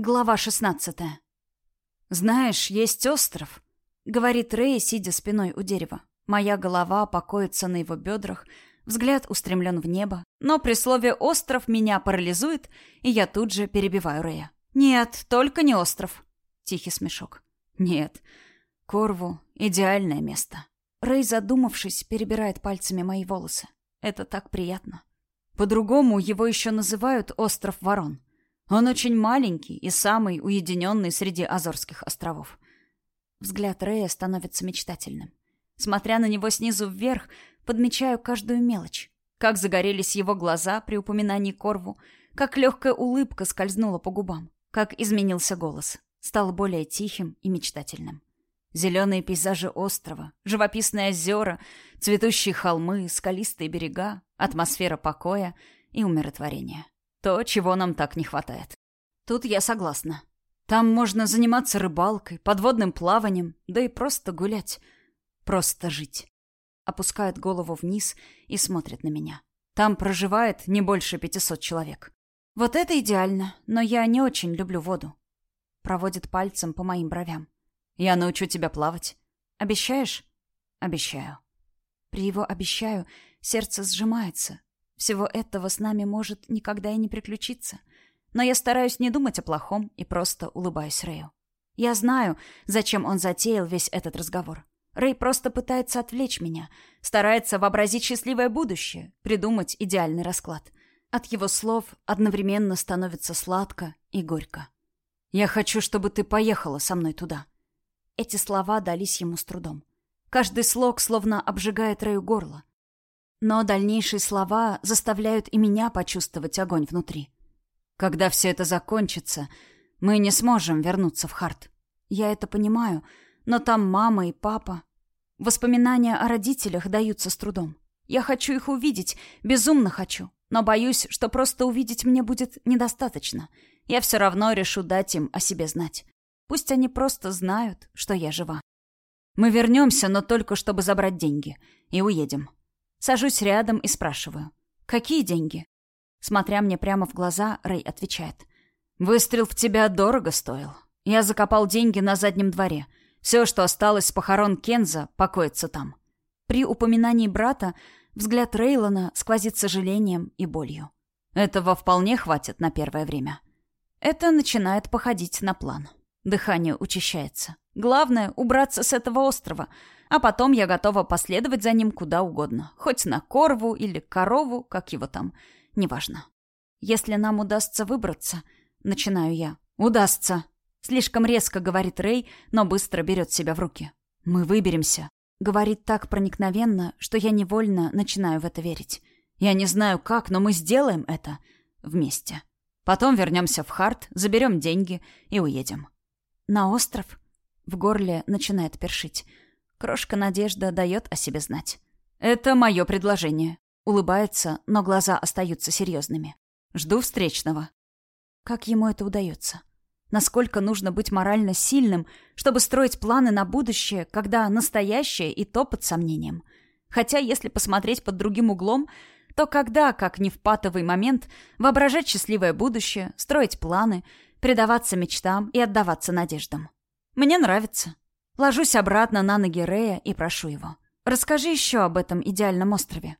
Глава 16. «Знаешь, есть остров», — говорит Рэй, сидя спиной у дерева. Моя голова покоится на его бедрах, взгляд устремлен в небо, но при слове «остров» меня парализует, и я тут же перебиваю Рэя. «Нет, только не остров». Тихий смешок. «Нет, Корву — идеальное место». Рэй, задумавшись, перебирает пальцами мои волосы. Это так приятно. По-другому его еще называют «остров ворон». Он очень маленький и самый уединенный среди Азорских островов. Взгляд Рэя становится мечтательным. Смотря на него снизу вверх, подмечаю каждую мелочь. Как загорелись его глаза при упоминании Корву, как легкая улыбка скользнула по губам, как изменился голос, стал более тихим и мечтательным. Зеленые пейзажи острова, живописные озера, цветущие холмы, скалистые берега, атмосфера покоя и умиротворения. То, чего нам так не хватает. Тут я согласна. Там можно заниматься рыбалкой, подводным плаванием, да и просто гулять. Просто жить. Опускает голову вниз и смотрит на меня. Там проживает не больше пятисот человек. Вот это идеально, но я не очень люблю воду. Проводит пальцем по моим бровям. Я научу тебя плавать. Обещаешь? Обещаю. При его «обещаю» сердце сжимается, всего этого с нами может никогда и не приключиться. Но я стараюсь не думать о плохом и просто улыбаюсь Рэю. Я знаю, зачем он затеял весь этот разговор. Рэй просто пытается отвлечь меня, старается вообразить счастливое будущее, придумать идеальный расклад. От его слов одновременно становится сладко и горько. «Я хочу, чтобы ты поехала со мной туда». Эти слова дались ему с трудом. Каждый слог словно обжигает Рэю горло. Но дальнейшие слова заставляют и меня почувствовать огонь внутри. Когда все это закончится, мы не сможем вернуться в Харт. Я это понимаю, но там мама и папа. Воспоминания о родителях даются с трудом. Я хочу их увидеть, безумно хочу, но боюсь, что просто увидеть мне будет недостаточно. Я все равно решу дать им о себе знать. Пусть они просто знают, что я жива. Мы вернемся, но только чтобы забрать деньги, и уедем. Сажусь рядом и спрашиваю. «Какие деньги?» Смотря мне прямо в глаза, Рэй отвечает. «Выстрел в тебя дорого стоил. Я закопал деньги на заднем дворе. Все, что осталось с похорон Кенза, покоится там». При упоминании брата взгляд Рейлона сквозит сожалением и болью. Этого вполне хватит на первое время. Это начинает походить на план. Дыхание учащается. Главное — убраться с этого острова — а потом я готова последовать за ним куда угодно. Хоть на Корву или Корову, как его там. Неважно. Если нам удастся выбраться, начинаю я. Удастся. Слишком резко говорит Рэй, но быстро берет себя в руки. Мы выберемся. Говорит так проникновенно, что я невольно начинаю в это верить. Я не знаю как, но мы сделаем это вместе. Потом вернемся в Харт, заберем деньги и уедем. На остров? В горле начинает першить. Крошка Надежда дает о себе знать. «Это мое предложение». Улыбается, но глаза остаются серьезными. «Жду встречного». Как ему это удается? Насколько нужно быть морально сильным, чтобы строить планы на будущее, когда настоящее и то под сомнением? Хотя, если посмотреть под другим углом, то когда, как не в патовый момент, воображать счастливое будущее, строить планы, предаваться мечтам и отдаваться надеждам? Мне нравится. Ложусь обратно на ноги Рея и прошу его. «Расскажи еще об этом идеальном острове».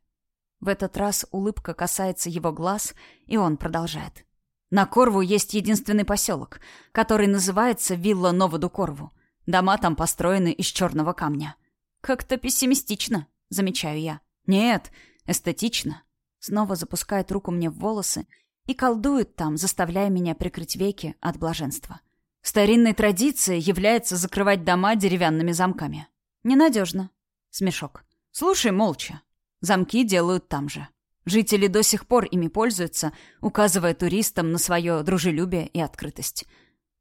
В этот раз улыбка касается его глаз, и он продолжает. На Корву есть единственный поселок, который называется Вилла Новоду Корву. Дома там построены из черного камня. Как-то пессимистично, замечаю я. Нет, эстетично. Снова запускает руку мне в волосы и колдует там, заставляя меня прикрыть веки от блаженства. Старинной традицией является закрывать дома деревянными замками. Ненадежно. Смешок. Слушай молча. Замки делают там же. Жители до сих пор ими пользуются, указывая туристам на свое дружелюбие и открытость.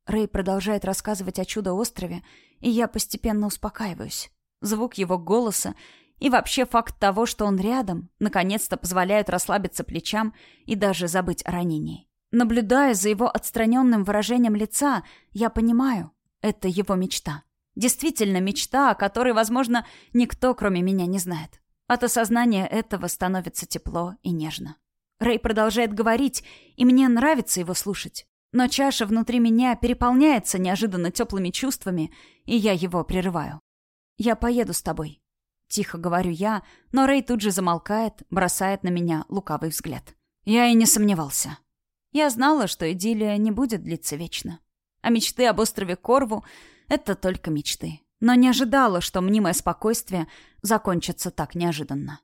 Рэй продолжает рассказывать о чудо-острове, и я постепенно успокаиваюсь. Звук его голоса и вообще факт того, что он рядом, наконец-то позволяют расслабиться плечам и даже забыть о ранении. Наблюдая за его отстраненным выражением лица, я понимаю, это его мечта. Действительно мечта, о которой, возможно, никто, кроме меня, не знает. От осознания этого становится тепло и нежно. Рэй продолжает говорить, и мне нравится его слушать. Но чаша внутри меня переполняется неожиданно теплыми чувствами, и я его прерываю. «Я поеду с тобой», — тихо говорю я, но Рэй тут же замолкает, бросает на меня лукавый взгляд. Я и не сомневался. Я знала, что идиллия не будет длиться вечно. А мечты об острове Корву — это только мечты. Но не ожидала, что мнимое спокойствие закончится так неожиданно.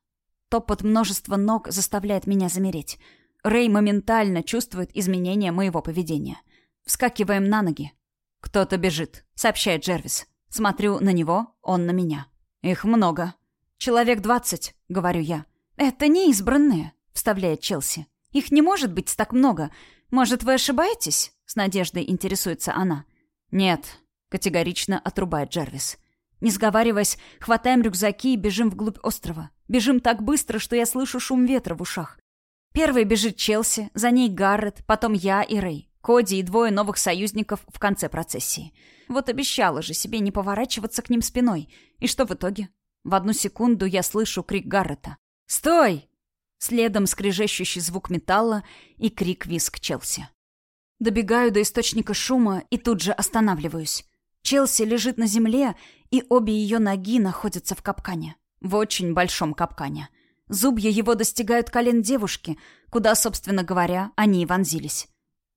Топот множества ног заставляет меня замереть. Рэй моментально чувствует изменения моего поведения. Вскакиваем на ноги. «Кто-то бежит», — сообщает Джервис. Смотрю на него, он на меня. «Их много». «Человек двадцать», — говорю я. «Это не избранные», — вставляет Челси. «Их не может быть так много. Может, вы ошибаетесь?» С надеждой интересуется она. «Нет», — категорично отрубает Джервис. Не сговариваясь, хватаем рюкзаки и бежим вглубь острова. Бежим так быстро, что я слышу шум ветра в ушах. Первой бежит Челси, за ней Гаррет, потом я и Рэй. Коди и двое новых союзников в конце процессии. Вот обещала же себе не поворачиваться к ним спиной. И что в итоге? В одну секунду я слышу крик Гаррета. «Стой!» Следом скрежещущий звук металла и крик виск Челси. Добегаю до источника шума и тут же останавливаюсь. Челси лежит на земле, и обе ее ноги находятся в капкане. В очень большом капкане. Зубья его достигают колен девушки, куда, собственно говоря, они и вонзились.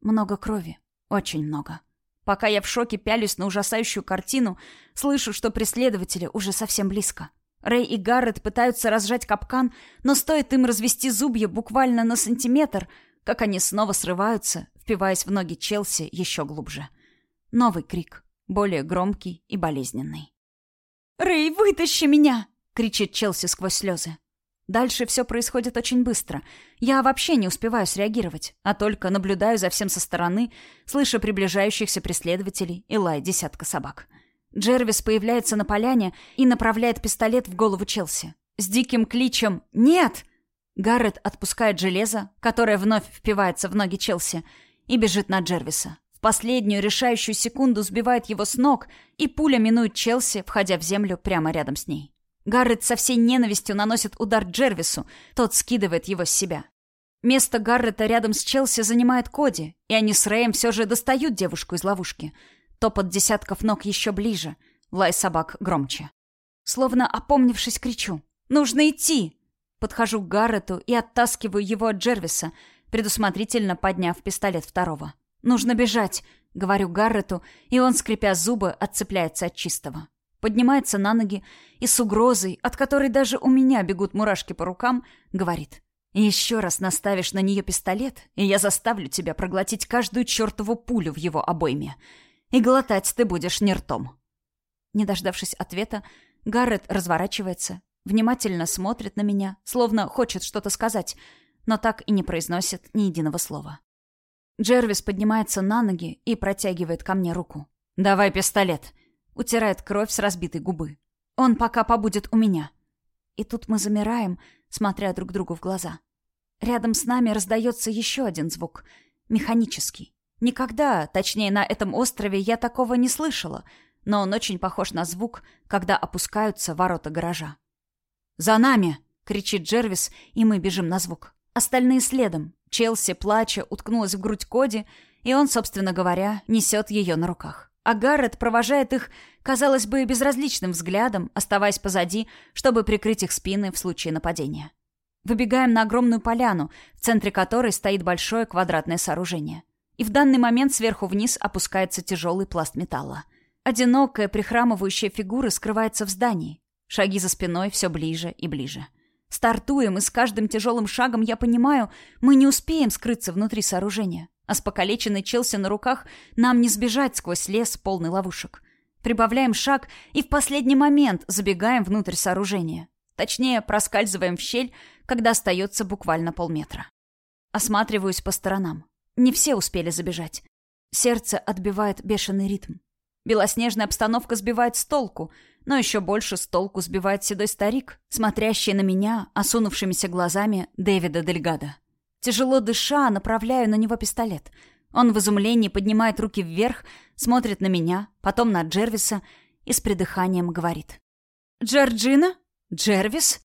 Много крови. Очень много. Пока я в шоке пялюсь на ужасающую картину, слышу, что преследователи уже совсем близко. Рэй и Гаррет пытаются разжать капкан, но стоит им развести зубья буквально на сантиметр, как они снова срываются, впиваясь в ноги Челси еще глубже. Новый крик, более громкий и болезненный. «Рэй, вытащи меня!» — кричит Челси сквозь слезы. Дальше все происходит очень быстро. Я вообще не успеваю среагировать, а только наблюдаю за всем со стороны, слыша приближающихся преследователей и лай десятка собак. Джервис появляется на поляне и направляет пистолет в голову Челси. С диким кличем «Нет!» Гаррет отпускает железо, которое вновь впивается в ноги Челси, и бежит на Джервиса. В последнюю решающую секунду сбивает его с ног, и пуля минует Челси, входя в землю прямо рядом с ней. Гаррет со всей ненавистью наносит удар Джервису, тот скидывает его с себя. Место Гаррета рядом с Челси занимает Коди, и они с Рэем все же достают девушку из ловушки. Топот десятков ног еще ближе, лай собак громче. Словно опомнившись, кричу «Нужно идти!» Подхожу к Гаррету и оттаскиваю его от Джервиса, предусмотрительно подняв пистолет второго. «Нужно бежать!» — говорю Гаррету, и он, скрипя зубы, отцепляется от чистого поднимается на ноги и с угрозой, от которой даже у меня бегут мурашки по рукам, говорит. «Еще раз наставишь на нее пистолет, и я заставлю тебя проглотить каждую чертову пулю в его обойме. И глотать ты будешь не ртом». Не дождавшись ответа, Гаррет разворачивается, внимательно смотрит на меня, словно хочет что-то сказать, но так и не произносит ни единого слова. Джервис поднимается на ноги и протягивает ко мне руку. «Давай пистолет!» Утирает кровь с разбитой губы. Он пока побудет у меня. И тут мы замираем, смотря друг другу в глаза. Рядом с нами раздается еще один звук. Механический. Никогда, точнее, на этом острове я такого не слышала, но он очень похож на звук, когда опускаются ворота гаража. «За нами!» — кричит Джервис, и мы бежим на звук. Остальные следом. Челси, плача, уткнулась в грудь Коди, и он, собственно говоря, несет ее на руках а Гаррет провожает их, казалось бы, безразличным взглядом, оставаясь позади, чтобы прикрыть их спины в случае нападения. Выбегаем на огромную поляну, в центре которой стоит большое квадратное сооружение. И в данный момент сверху вниз опускается тяжелый пласт металла. Одинокая, прихрамывающая фигура скрывается в здании. Шаги за спиной все ближе и ближе. Стартуем, и с каждым тяжелым шагом я понимаю, мы не успеем скрыться внутри сооружения. А с покалеченной Челси на руках нам не сбежать сквозь лес, полный ловушек. Прибавляем шаг и в последний момент забегаем внутрь сооружения. Точнее, проскальзываем в щель, когда остается буквально полметра. Осматриваюсь по сторонам. Не все успели забежать. Сердце отбивает бешеный ритм. Белоснежная обстановка сбивает с толку, но еще больше с толку сбивает седой старик, смотрящий на меня осунувшимися глазами Дэвида Дельгада. Тяжело дыша, направляю на него пистолет. Он в изумлении поднимает руки вверх, смотрит на меня, потом на Джервиса и с придыханием говорит. «Джорджина? Джервис?»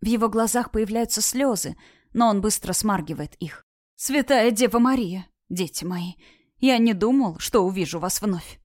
В его глазах появляются слезы, но он быстро смаргивает их. «Святая Дева Мария, дети мои, Я не думал, что увижу вас вновь».